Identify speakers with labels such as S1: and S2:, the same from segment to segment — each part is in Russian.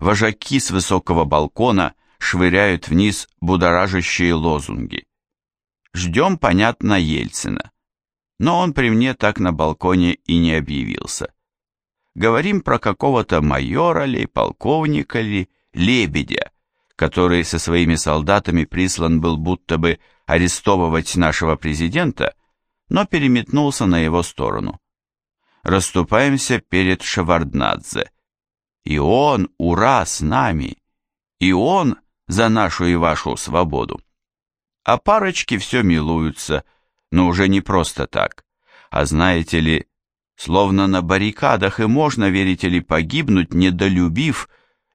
S1: вожаки с высокого балкона швыряют вниз будоражащие лозунги. Ждем, понятно, Ельцина. Но он при мне так на балконе и не объявился. Говорим про какого-то майора ли, полковника ли, лебедя, который со своими солдатами прислан был будто бы арестовывать нашего президента, но переметнулся на его сторону. Расступаемся перед Шеварднадзе. И он, ура, с нами! И он за нашу и вашу свободу. А парочки все милуются, но уже не просто так. А знаете ли, словно на баррикадах и можно, верите ли, погибнуть, недолюбив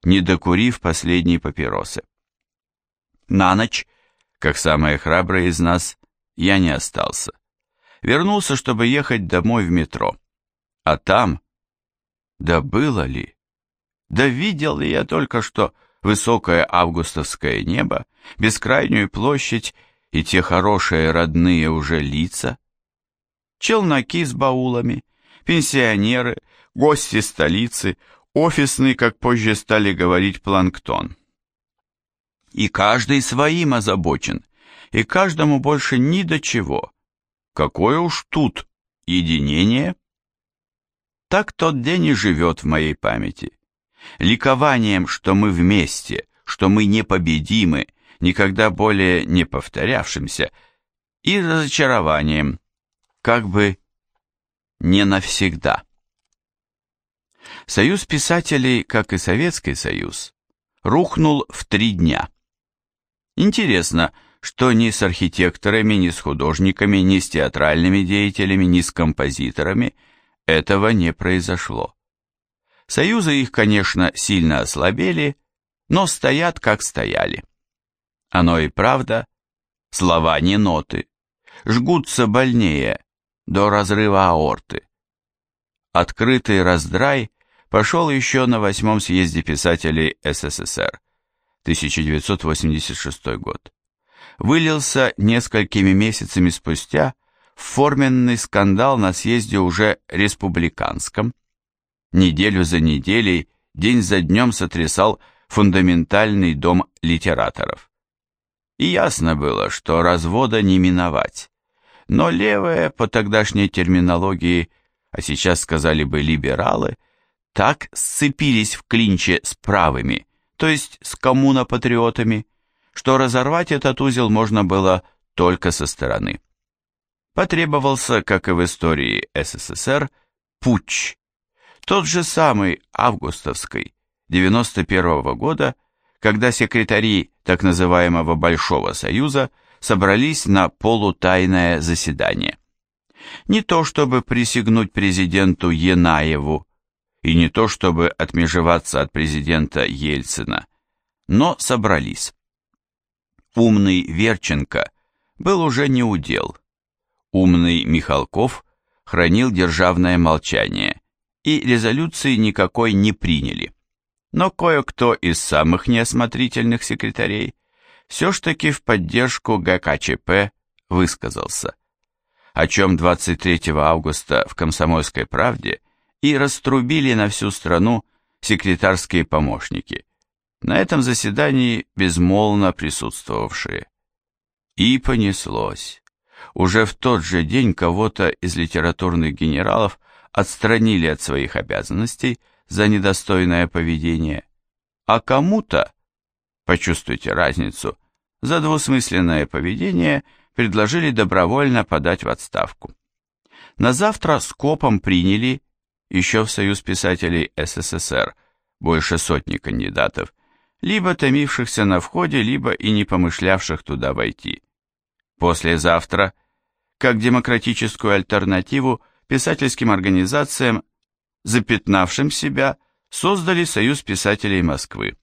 S1: не докурив последние папиросы. На ночь, как самые храбрые из нас, я не остался. Вернулся, чтобы ехать домой в метро. А там... Да было ли? Да видел ли я только что высокое августовское небо, бескрайнюю площадь и те хорошие родные уже лица? Челноки с баулами, пенсионеры, гости столицы, офисный, как позже стали говорить, планктон. И каждый своим озабочен, и каждому больше ни до чего. Какое уж тут единение? Так тот день и живет в моей памяти. Ликованием, что мы вместе, что мы непобедимы, никогда более не повторявшимся, и разочарованием, как бы не навсегда. Союз писателей, как и Советский Союз, рухнул в три дня. Интересно, что ни с архитекторами, ни с художниками, ни с театральными деятелями, ни с композиторами этого не произошло. Союзы их, конечно, сильно ослабели, но стоят, как стояли. Оно и правда, слова не ноты, жгутся больнее, до разрыва аорты. Открытый раздрай пошел еще на восьмом съезде писателей СССР, 1986 год. Вылился несколькими месяцами спустя в форменный скандал на съезде уже республиканском. Неделю за неделей, день за днем сотрясал фундаментальный дом литераторов. И ясно было, что развода не миновать. Но левые, по тогдашней терминологии, а сейчас сказали бы либералы – так сцепились в клинче с правыми, то есть с коммунопатриотами, что разорвать этот узел можно было только со стороны. Потребовался, как и в истории СССР, путч. Тот же самый августовский 91 -го года, когда секретари так называемого Большого Союза собрались на полутайное заседание. Не то чтобы присягнуть президенту Янаеву, и не то чтобы отмежеваться от президента Ельцина, но собрались. Умный Верченко был уже не удел. Умный Михалков хранил державное молчание, и резолюции никакой не приняли. Но кое-кто из самых неосмотрительных секретарей все ж таки в поддержку ГКЧП высказался, о чем 23 августа в «Комсомольской правде» и раструбили на всю страну секретарские помощники, на этом заседании безмолвно присутствовавшие. И понеслось. Уже в тот же день кого-то из литературных генералов отстранили от своих обязанностей за недостойное поведение, а кому-то, почувствуйте разницу, за двусмысленное поведение предложили добровольно подать в отставку. На завтра скопом приняли еще в Союз писателей СССР больше сотни кандидатов, либо томившихся на входе, либо и не помышлявших туда войти. Послезавтра, как демократическую альтернативу писательским организациям, запятнавшим себя, создали Союз писателей Москвы.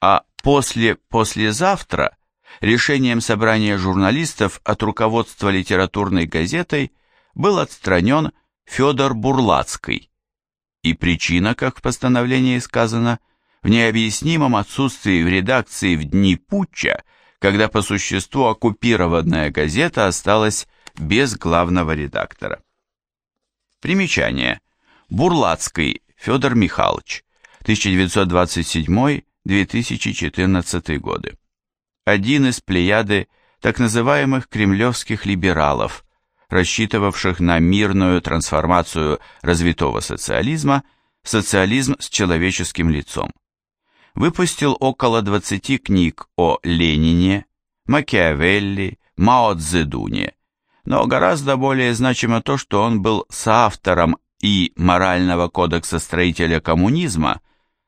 S1: А после-послезавтра решением собрания журналистов от руководства литературной газетой был отстранен Федор Бурлацкий. И причина, как в постановлении сказано, в необъяснимом отсутствии в редакции в дни путча, когда по существу оккупированная газета осталась без главного редактора. Примечание. Бурлацкий Федор Михайлович, 1927-2014 годы. Один из плеяды так называемых кремлевских либералов, рассчитывавших на мирную трансформацию развитого социализма в социализм с человеческим лицом. Выпустил около 20 книг о Ленине, Макиавелли, Мао Цзэдуне, но гораздо более значимо то, что он был соавтором и Морального кодекса строителя коммунизма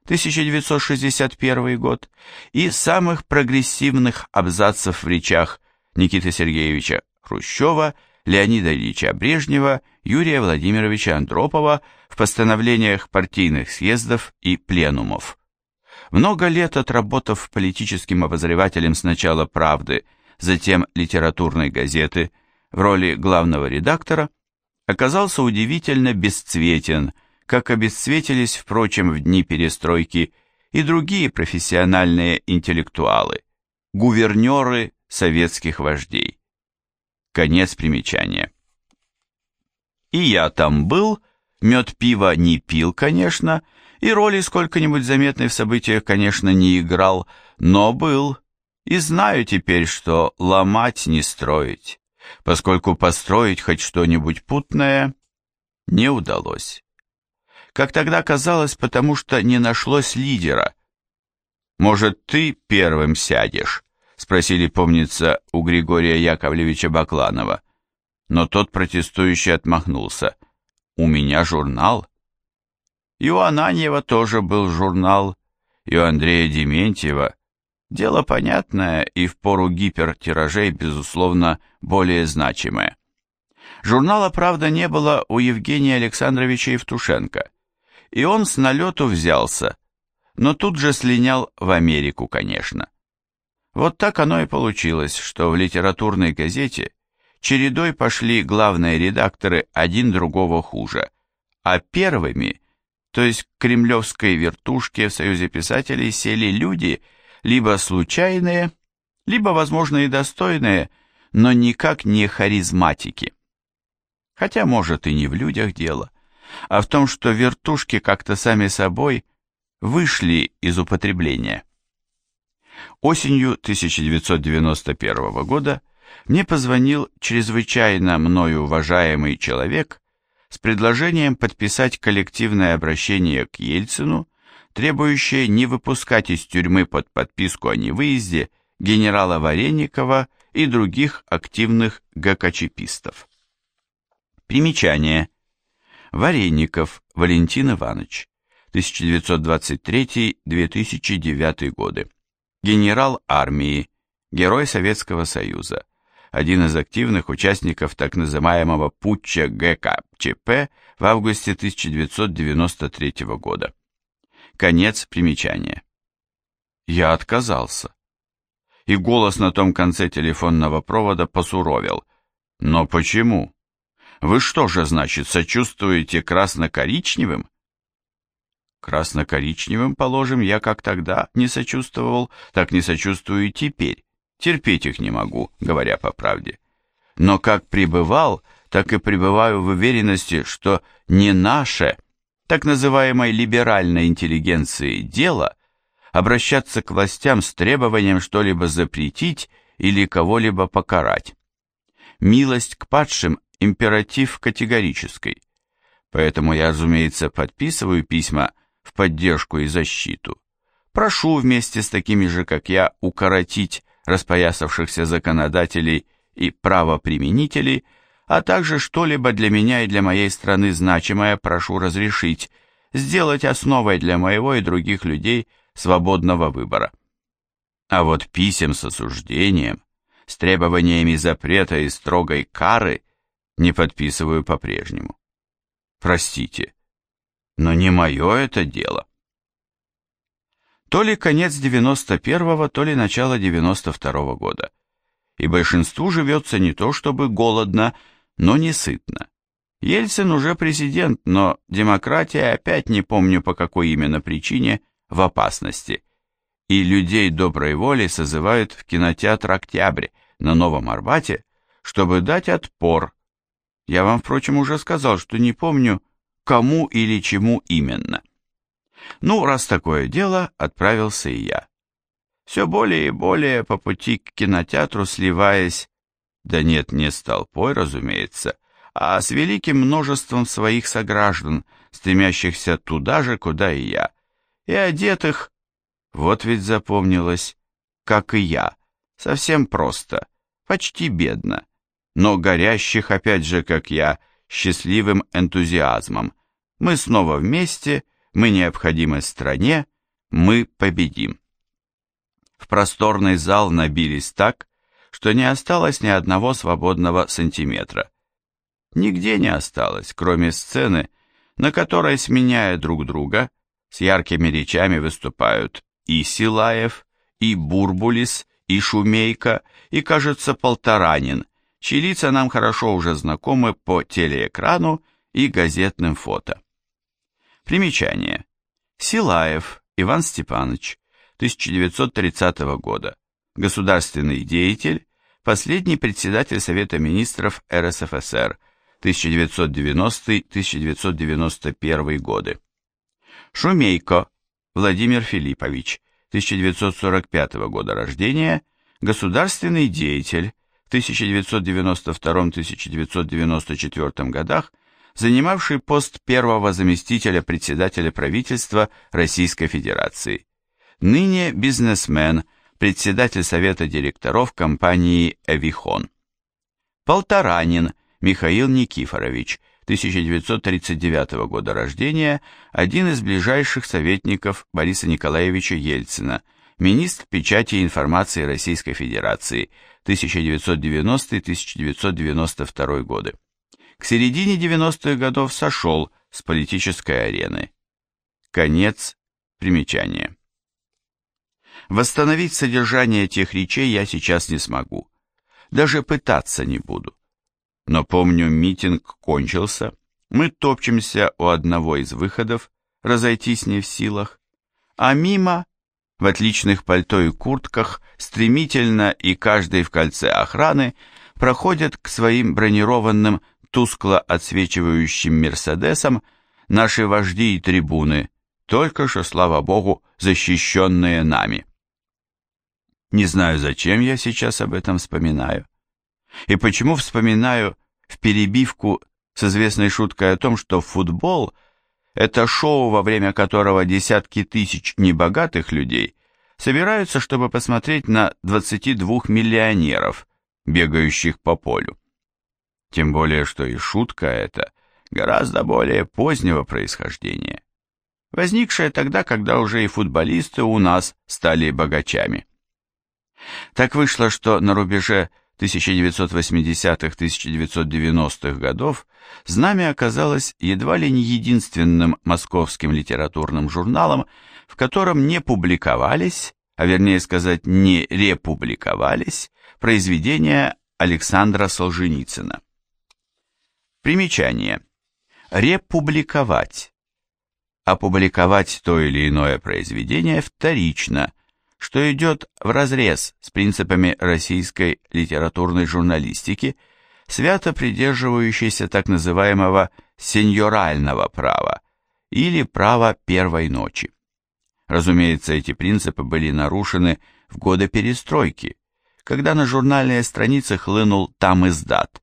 S1: 1961 год и самых прогрессивных абзацев в речах Никиты Сергеевича Хрущева, Леонида Ильича Брежнева, Юрия Владимировича Андропова в постановлениях партийных съездов и пленумов. Много лет отработав политическим обозревателем сначала «Правды», затем литературной газеты в роли главного редактора, оказался удивительно бесцветен, как обесцветились, впрочем, в дни перестройки и другие профессиональные интеллектуалы, гувернеры советских вождей. Конец примечания. И я там был, мед пива не пил, конечно, и роли сколько-нибудь заметной в событиях, конечно, не играл, но был, и знаю теперь, что ломать не строить, поскольку построить хоть что-нибудь путное не удалось. Как тогда казалось, потому что не нашлось лидера. «Может, ты первым сядешь?» спросили, помнится, у Григория Яковлевича Бакланова. Но тот протестующий отмахнулся. «У меня журнал». И у Ананьева тоже был журнал, и у Андрея Дементьева. Дело понятное и в пору гипертиражей, безусловно, более значимое. Журнала, правда, не было у Евгения Александровича Евтушенко, и он с налету взялся, но тут же слинял в Америку, конечно. Вот так оно и получилось, что в литературной газете чередой пошли главные редакторы один другого хуже, а первыми, то есть к кремлевской вертушке в Союзе писателей сели люди, либо случайные, либо, возможно, и достойные, но никак не харизматики. Хотя, может, и не в людях дело, а в том, что вертушки как-то сами собой вышли из употребления. Осенью 1991 года мне позвонил чрезвычайно мною уважаемый человек с предложением подписать коллективное обращение к Ельцину, требующее не выпускать из тюрьмы под подписку о невыезде генерала Вареникова и других активных ГКЧПистов. Примечание. Вареников Валентин Иванович, 1923-2009 годы генерал армии, герой Советского Союза, один из активных участников так называемого путча ГКЧП в августе 1993 года. Конец примечания. Я отказался. И голос на том конце телефонного провода посуровил. Но почему? Вы что же, значит, сочувствуете красно-коричневым? Красно-коричневым, положим, я как тогда не сочувствовал, так не сочувствую и теперь. Терпеть их не могу, говоря по правде. Но как пребывал, так и пребываю в уверенности, что не наше, так называемой либеральной интеллигенции, дело обращаться к властям с требованием что-либо запретить или кого-либо покарать. Милость к падшим – императив категорический. Поэтому я, разумеется, подписываю письма в поддержку и защиту. Прошу вместе с такими же, как я, укоротить распоясавшихся законодателей и правоприменителей, а также что-либо для меня и для моей страны значимое прошу разрешить, сделать основой для моего и других людей свободного выбора. А вот писем с осуждением, с требованиями запрета и строгой кары не подписываю по-прежнему. Простите, но не мое это дело. То ли конец 91-го, то ли начало 92-го года. И большинству живется не то чтобы голодно, но не сытно. Ельцин уже президент, но демократия, опять не помню по какой именно причине, в опасности. И людей доброй воли созывают в кинотеатр «Октябрь» на Новом Арбате, чтобы дать отпор. Я вам, впрочем, уже сказал, что не помню, кому или чему именно. Ну, раз такое дело, отправился и я. Все более и более по пути к кинотеатру сливаясь, да нет, не с толпой, разумеется, а с великим множеством своих сограждан, стремящихся туда же, куда и я, и одетых, вот ведь запомнилось, как и я, совсем просто, почти бедно, но горящих, опять же, как я, счастливым энтузиазмом. Мы снова вместе, мы необходимы стране, мы победим. В просторный зал набились так, что не осталось ни одного свободного сантиметра. Нигде не осталось, кроме сцены, на которой, сменяя друг друга, с яркими речами выступают и Силаев, и Бурбулис, и Шумейка, и, кажется, Полторанин, чьи лица нам хорошо уже знакомы по телеэкрану и газетным фото. Примечание. Силаев Иван Степанович, 1930 года. Государственный деятель, последний председатель Совета министров РСФСР, 1990-1991 годы. Шумейко Владимир Филиппович, 1945 года рождения, государственный деятель, в 1992-1994 годах занимавший пост первого заместителя председателя правительства Российской Федерации. Ныне бизнесмен, председатель совета директоров компании «Эвихон». Полторанин Михаил Никифорович, 1939 года рождения, один из ближайших советников Бориса Николаевича Ельцина, министр печати и информации Российской Федерации, 1990-1992 годы. К середине 90-х годов сошел с политической арены. Конец примечания. Восстановить содержание тех речей я сейчас не смогу. Даже пытаться не буду. Но помню, митинг кончился, мы топчемся у одного из выходов, разойтись не в силах, а мимо, в отличных пальто и куртках, стремительно и каждый в кольце охраны, проходят к своим бронированным, тускло отсвечивающим Мерседесам наши вожди и трибуны, только что, слава богу, защищенные нами. Не знаю, зачем я сейчас об этом вспоминаю. И почему вспоминаю в перебивку с известной шуткой о том, что футбол – это шоу, во время которого десятки тысяч небогатых людей собираются, чтобы посмотреть на 22 миллионеров, бегающих по полю. Тем более, что и шутка эта гораздо более позднего происхождения, возникшая тогда, когда уже и футболисты у нас стали богачами. Так вышло, что на рубеже 1980-1990-х годов «Знамя» оказалось едва ли не единственным московским литературным журналом, в котором не публиковались, а вернее сказать, не републиковались, произведения Александра Солженицына. Примечание. Републиковать. Опубликовать то или иное произведение вторично – что идет вразрез с принципами российской литературной журналистики, свято придерживающейся так называемого сеньорального права или права первой ночи. Разумеется, эти принципы были нарушены в годы перестройки, когда на журнальные страницы хлынул там издат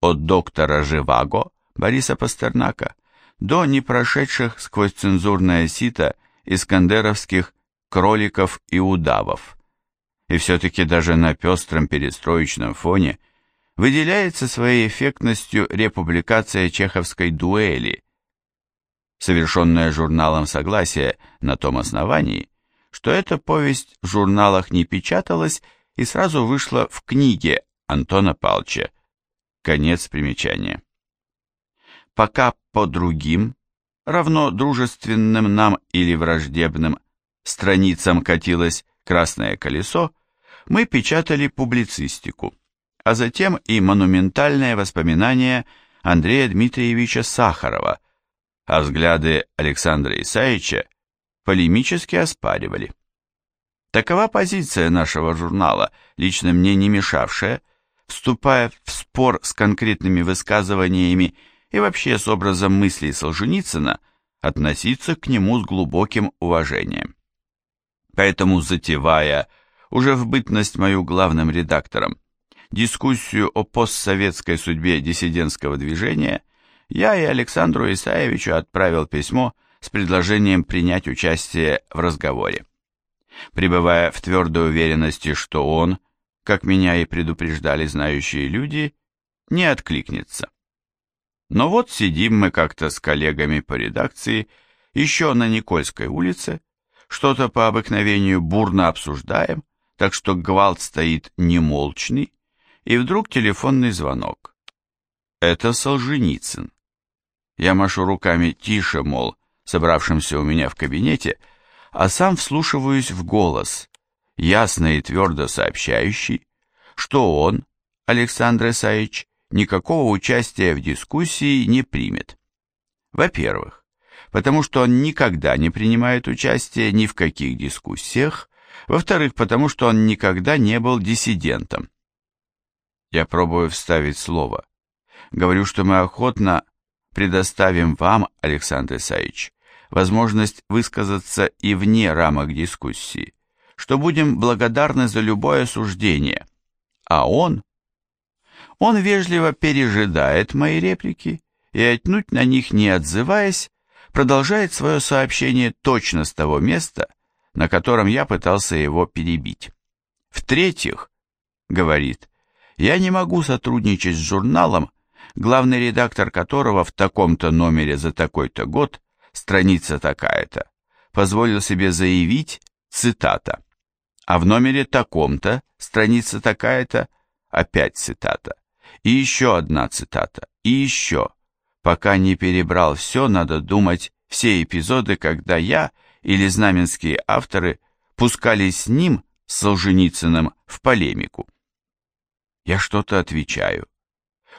S1: от доктора Живаго Бориса Пастернака до не прошедших сквозь цензурное сито искандеровских кроликов и удавов. И все-таки даже на пестром перестроечном фоне выделяется своей эффектностью републикация чеховской дуэли, совершенная журналом «Согласие» на том основании, что эта повесть в журналах не печаталась и сразу вышла в книге Антона Палча. Конец примечания. Пока по другим, равно дружественным нам или враждебным, страницам катилось красное колесо, мы печатали публицистику, а затем и монументальное воспоминание Андрея Дмитриевича Сахарова, а взгляды Александра Исаевича полемически оспаривали. Такова позиция нашего журнала, лично мне не мешавшая, вступая в спор с конкретными высказываниями и вообще с образом мыслей Солженицына, относиться к нему с глубоким уважением. Поэтому, затевая, уже в бытность мою главным редактором, дискуссию о постсоветской судьбе диссидентского движения, я и Александру Исаевичу отправил письмо с предложением принять участие в разговоре. Пребывая в твердой уверенности, что он, как меня и предупреждали знающие люди, не откликнется. Но вот сидим мы как-то с коллегами по редакции еще на Никольской улице, что-то по обыкновению бурно обсуждаем, так что гвалт стоит немолчный, и вдруг телефонный звонок. Это Солженицын. Я машу руками тише, мол, собравшимся у меня в кабинете, а сам вслушиваюсь в голос, ясно и твердо сообщающий, что он, Александр Исаевич, никакого участия в дискуссии не примет. Во-первых, потому что он никогда не принимает участие ни в каких дискуссиях, во-вторых, потому что он никогда не был диссидентом. Я пробую вставить слово. Говорю, что мы охотно предоставим вам, Александр Исаевич, возможность высказаться и вне рамок дискуссии, что будем благодарны за любое суждение. А он? Он вежливо пережидает мои реплики и, отнюдь на них не отзываясь, продолжает свое сообщение точно с того места, на котором я пытался его перебить. В-третьих, говорит, я не могу сотрудничать с журналом, главный редактор которого в таком-то номере за такой-то год, страница такая-то, позволил себе заявить, цитата, а в номере таком-то, страница такая-то, опять цитата, и еще одна цитата, и еще. Пока не перебрал все, надо думать все эпизоды, когда я или знаменские авторы пускались с ним, с Солженицыным, в полемику. Я что-то отвечаю.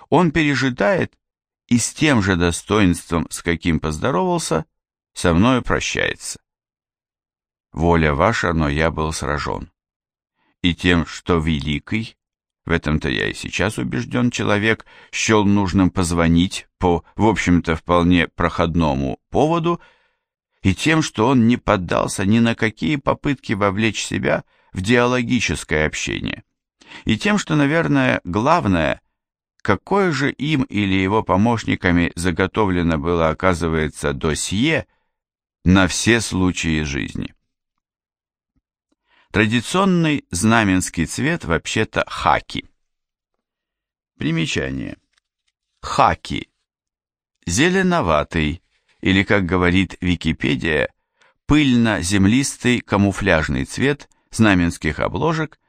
S1: Он пережидает и с тем же достоинством, с каким поздоровался, со мною прощается. Воля ваша, но я был сражен. И тем, что великий, в этом-то я и сейчас убежден, человек счел нужным позвонить по, в общем-то, вполне проходному поводу, и тем, что он не поддался ни на какие попытки вовлечь себя в диалогическое общение, и тем, что, наверное, главное, какое же им или его помощниками заготовлено было, оказывается, досье на все случаи жизни. Традиционный знаменский цвет вообще-то хаки. Примечание. Хаки. Зеленоватый, или, как говорит Википедия, пыльно-землистый камуфляжный цвет знаменских обложек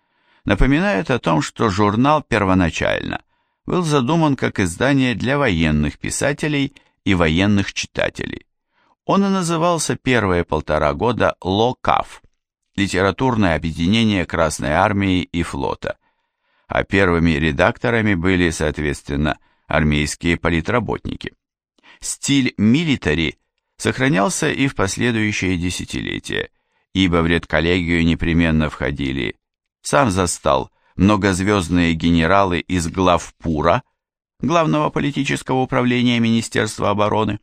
S1: напоминает о том, что журнал первоначально был задуман как издание для военных писателей и военных читателей. Он и назывался первые полтора года «Локав» литературное объединение Красной Армии и флота, а первыми редакторами были, соответственно, армейские политработники. Стиль милитари сохранялся и в последующие десятилетия, ибо в редколлегию непременно входили сам застал многозвездные генералы из главпура, главного политического управления Министерства обороны,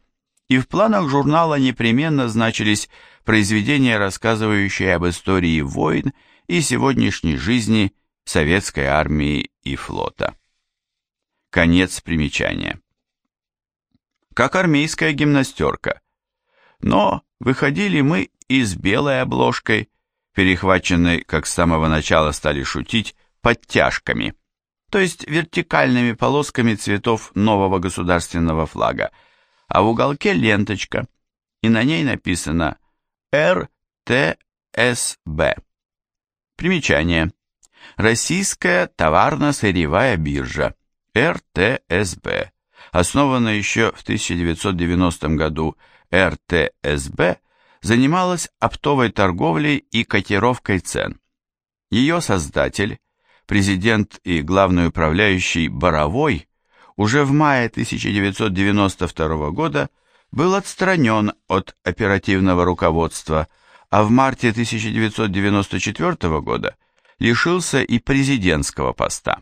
S1: и в планах журнала непременно значились произведения, рассказывающие об истории войн и сегодняшней жизни советской армии и флота. Конец примечания. Как армейская гимнастерка. Но выходили мы и с белой обложкой, перехваченной, как с самого начала стали шутить, подтяжками, то есть вертикальными полосками цветов нового государственного флага, а в уголке ленточка, и на ней написано РТСБ. Примечание. Российская товарно-сырьевая биржа, РТСБ, основана еще в 1990 году РТСБ, занималась оптовой торговлей и котировкой цен. Ее создатель, президент и главный управляющий Боровой, уже в мае 1992 года был отстранен от оперативного руководства, а в марте 1994 года лишился и президентского поста.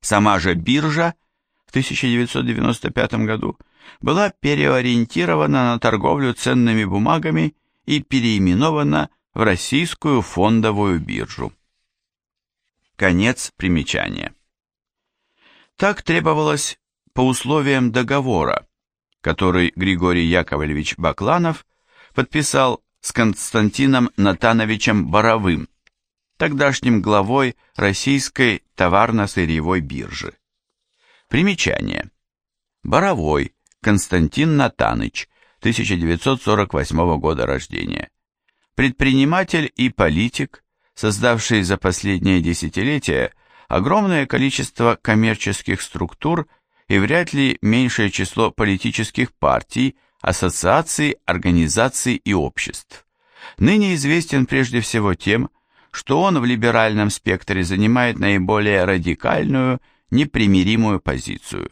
S1: Сама же биржа в 1995 году была переориентирована на торговлю ценными бумагами и переименована в Российскую фондовую биржу. Конец примечания. Так требовалось по условиям договора, который Григорий Яковлевич Бакланов подписал с Константином Натановичем Боровым, тогдашним главой Российской товарно-сырьевой биржи. Примечание. Боровой Константин Натаныч, 1948 года рождения. Предприниматель и политик, создавший за последние десятилетия огромное количество коммерческих структур и вряд ли меньшее число политических партий, ассоциаций, организаций и обществ. Ныне известен прежде всего тем, что он в либеральном спектре занимает наиболее радикальную, непримиримую позицию.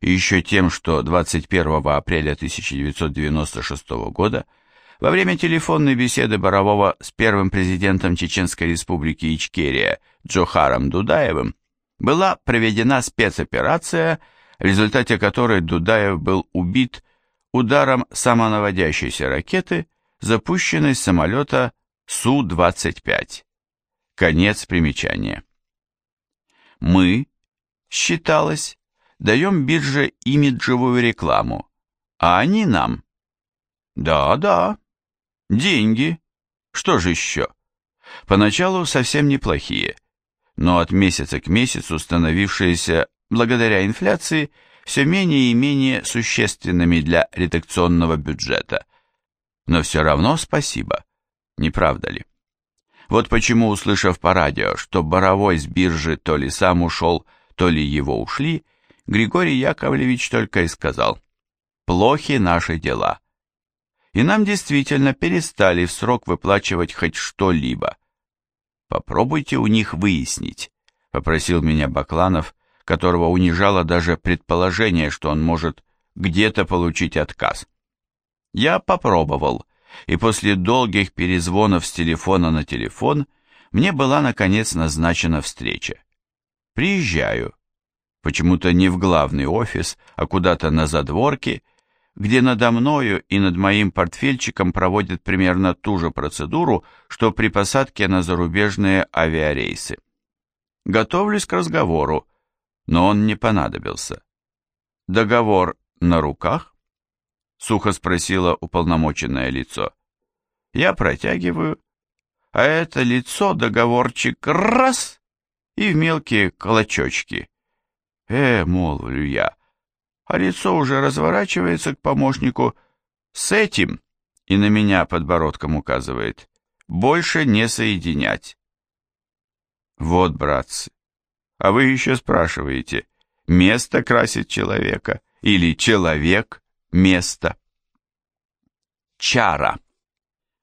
S1: И еще тем, что 21 апреля 1996 года – во время телефонной беседы Борового с первым президентом Чеченской республики Ичкерия Джохаром Дудаевым была проведена спецоперация, в результате которой Дудаев был убит ударом самонаводящейся ракеты, запущенной с самолета Су-25. Конец примечания. Мы, считалось, даем бирже имиджевую рекламу, а они нам. Да-да, Деньги. Что же еще? Поначалу совсем неплохие, но от месяца к месяцу становившиеся, благодаря инфляции, все менее и менее существенными для редакционного бюджета. Но все равно спасибо, не правда ли? Вот почему, услышав по радио, что Боровой с биржи то ли сам ушел, то ли его ушли, Григорий Яковлевич только и сказал «Плохи наши дела» и нам действительно перестали в срок выплачивать хоть что-либо. Попробуйте у них выяснить, попросил меня Бакланов, которого унижало даже предположение, что он может где-то получить отказ. Я попробовал, и после долгих перезвонов с телефона на телефон мне была наконец назначена встреча. Приезжаю. Почему-то не в главный офис, а куда-то на задворке, где надо мною и над моим портфельчиком проводят примерно ту же процедуру, что при посадке на зарубежные авиарейсы. Готовлюсь к разговору, но он не понадобился. «Договор на руках?» — сухо спросило уполномоченное лицо. Я протягиваю, а это лицо договорчик раз и в мелкие клочочки. «Э, — молвлю я, — а лицо уже разворачивается к помощнику с этим и на меня подбородком указывает. Больше не соединять. Вот, братцы, а вы еще спрашиваете, место красит человека или человек место? Чара.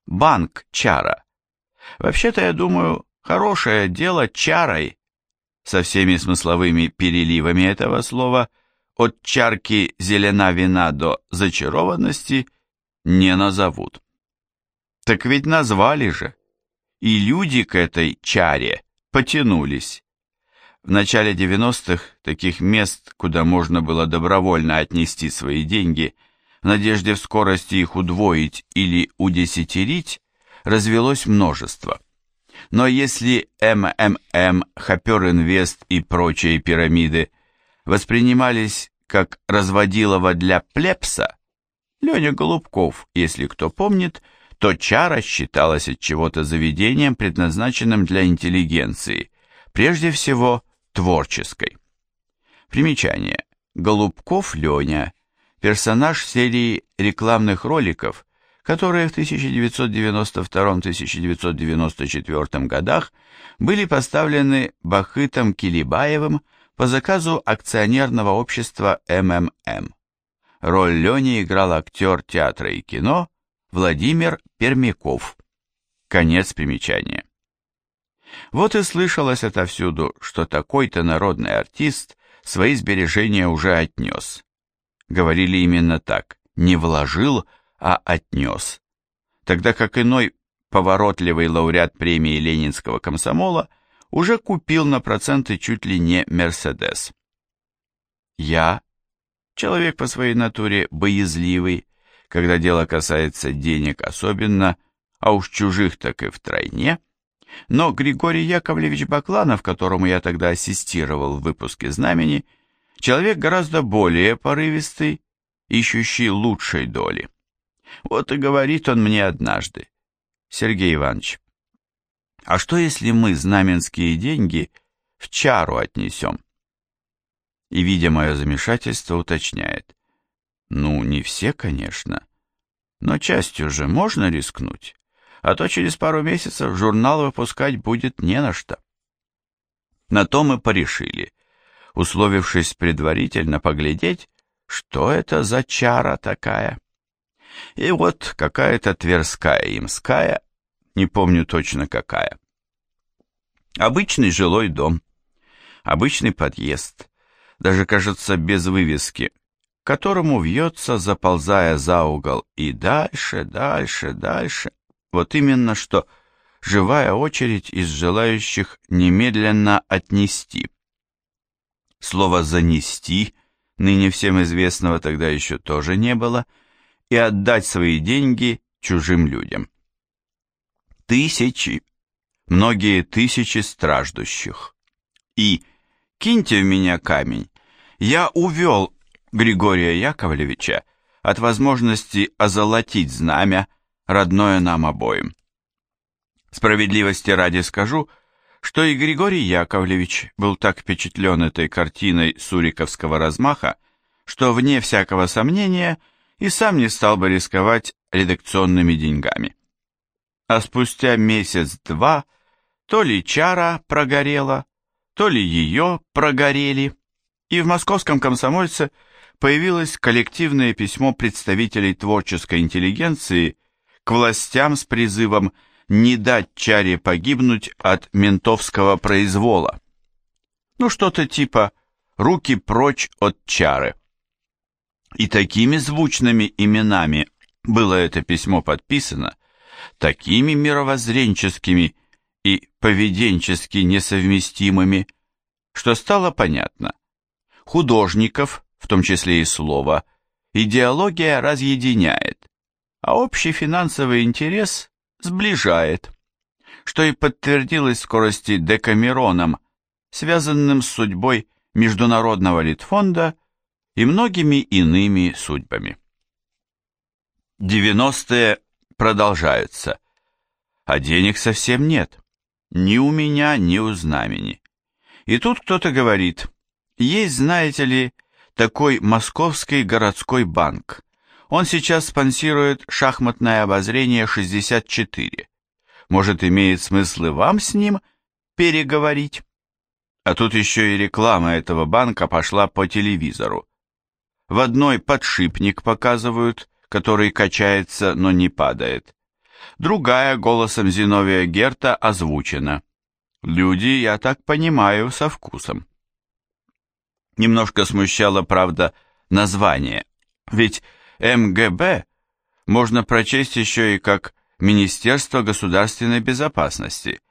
S1: Банк Чара. Вообще-то, я думаю, хорошее дело чарой, со всеми смысловыми переливами этого слова – от чарки зелена вина до зачарованности не назовут. Так ведь назвали же. И люди к этой чаре потянулись. В начале 90-х таких мест, куда можно было добровольно отнести свои деньги, в надежде в скорости их удвоить или удесятерить, развелось множество. Но если МММ, Хопер Инвест и прочие пирамиды – воспринимались как разводилово для плебса, Леня Голубков, если кто помнит, то чара считалась от чего-то заведением, предназначенным для интеллигенции, прежде всего творческой. Примечание. Голубков Леня, персонаж серии рекламных роликов, которые в 1992-1994 годах были поставлены Бахытом Килибаевым по заказу акционерного общества МММ. Роль Лени играл актер театра и кино Владимир Пермяков. Конец примечания. Вот и слышалось отовсюду, что такой-то народный артист свои сбережения уже отнес. Говорили именно так, не вложил, а отнес. Тогда как иной поворотливый лауреат премии Ленинского комсомола – уже купил на проценты чуть ли не Мерседес. Я, человек по своей натуре боязливый, когда дело касается денег особенно, а уж чужих так и втройне. Но Григорий Яковлевич Бакланов, которому я тогда ассистировал в выпуске «Знамени», человек гораздо более порывистый, ищущий лучшей доли. Вот и говорит он мне однажды, Сергей Иванович, а что если мы знаменские деньги в чару отнесем? И, видя мое замешательство, уточняет. Ну, не все, конечно, но частью же можно рискнуть, а то через пару месяцев журнал выпускать будет не на что. На то мы порешили, условившись предварительно поглядеть, что это за чара такая. И вот какая-то Тверская имская, не помню точно какая. Обычный жилой дом, обычный подъезд, даже, кажется, без вывески, к которому вьется, заползая за угол, и дальше, дальше, дальше. Вот именно что живая очередь из желающих немедленно отнести. Слово «занести» ныне всем известного тогда еще тоже не было, и отдать свои деньги чужим людям. Тысячи, многие тысячи страждущих. И, киньте в меня камень, я увел Григория Яковлевича от возможности озолотить знамя, родное нам обоим. Справедливости ради скажу, что и Григорий Яковлевич был так впечатлен этой картиной суриковского размаха, что, вне всякого сомнения, и сам не стал бы рисковать редакционными деньгами. А спустя месяц-два то ли чара прогорела, то ли ее прогорели, и в московском комсомольце появилось коллективное письмо представителей творческой интеллигенции к властям с призывом не дать чаре погибнуть от ментовского произвола. Ну что-то типа «руки прочь от чары». И такими звучными именами было это письмо подписано, такими мировоззренческими и поведенчески несовместимыми, что стало понятно. Художников, в том числе и слова, идеология разъединяет, а общий финансовый интерес сближает, что и подтвердилось скорости Декамероном, связанным с судьбой Международного Литфонда и многими иными судьбами. 90-е продолжаются, а денег совсем нет, ни у меня, ни у знамени. И тут кто-то говорит, есть, знаете ли, такой Московский городской банк. Он сейчас спонсирует шахматное обозрение 64. Может, имеет смысл и вам с ним переговорить? А тут еще и реклама этого банка пошла по телевизору. В одной подшипник показывают, который качается, но не падает. Другая голосом Зиновия Герта озвучена. Люди, я так понимаю, со вкусом. Немножко смущало, правда, название. Ведь МГБ можно прочесть еще и как Министерство государственной безопасности,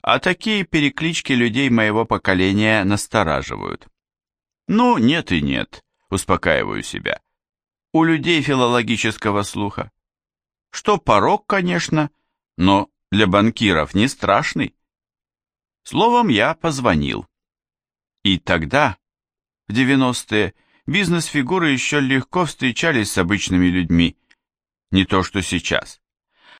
S1: а такие переклички людей моего поколения настораживают. Ну, нет и нет успокаиваю себя. У людей филологического слуха. Что порог, конечно, но для банкиров не страшный. Словом, я позвонил. И тогда, в 90-е, бизнес-фигуры еще легко встречались с обычными людьми. Не то, что сейчас.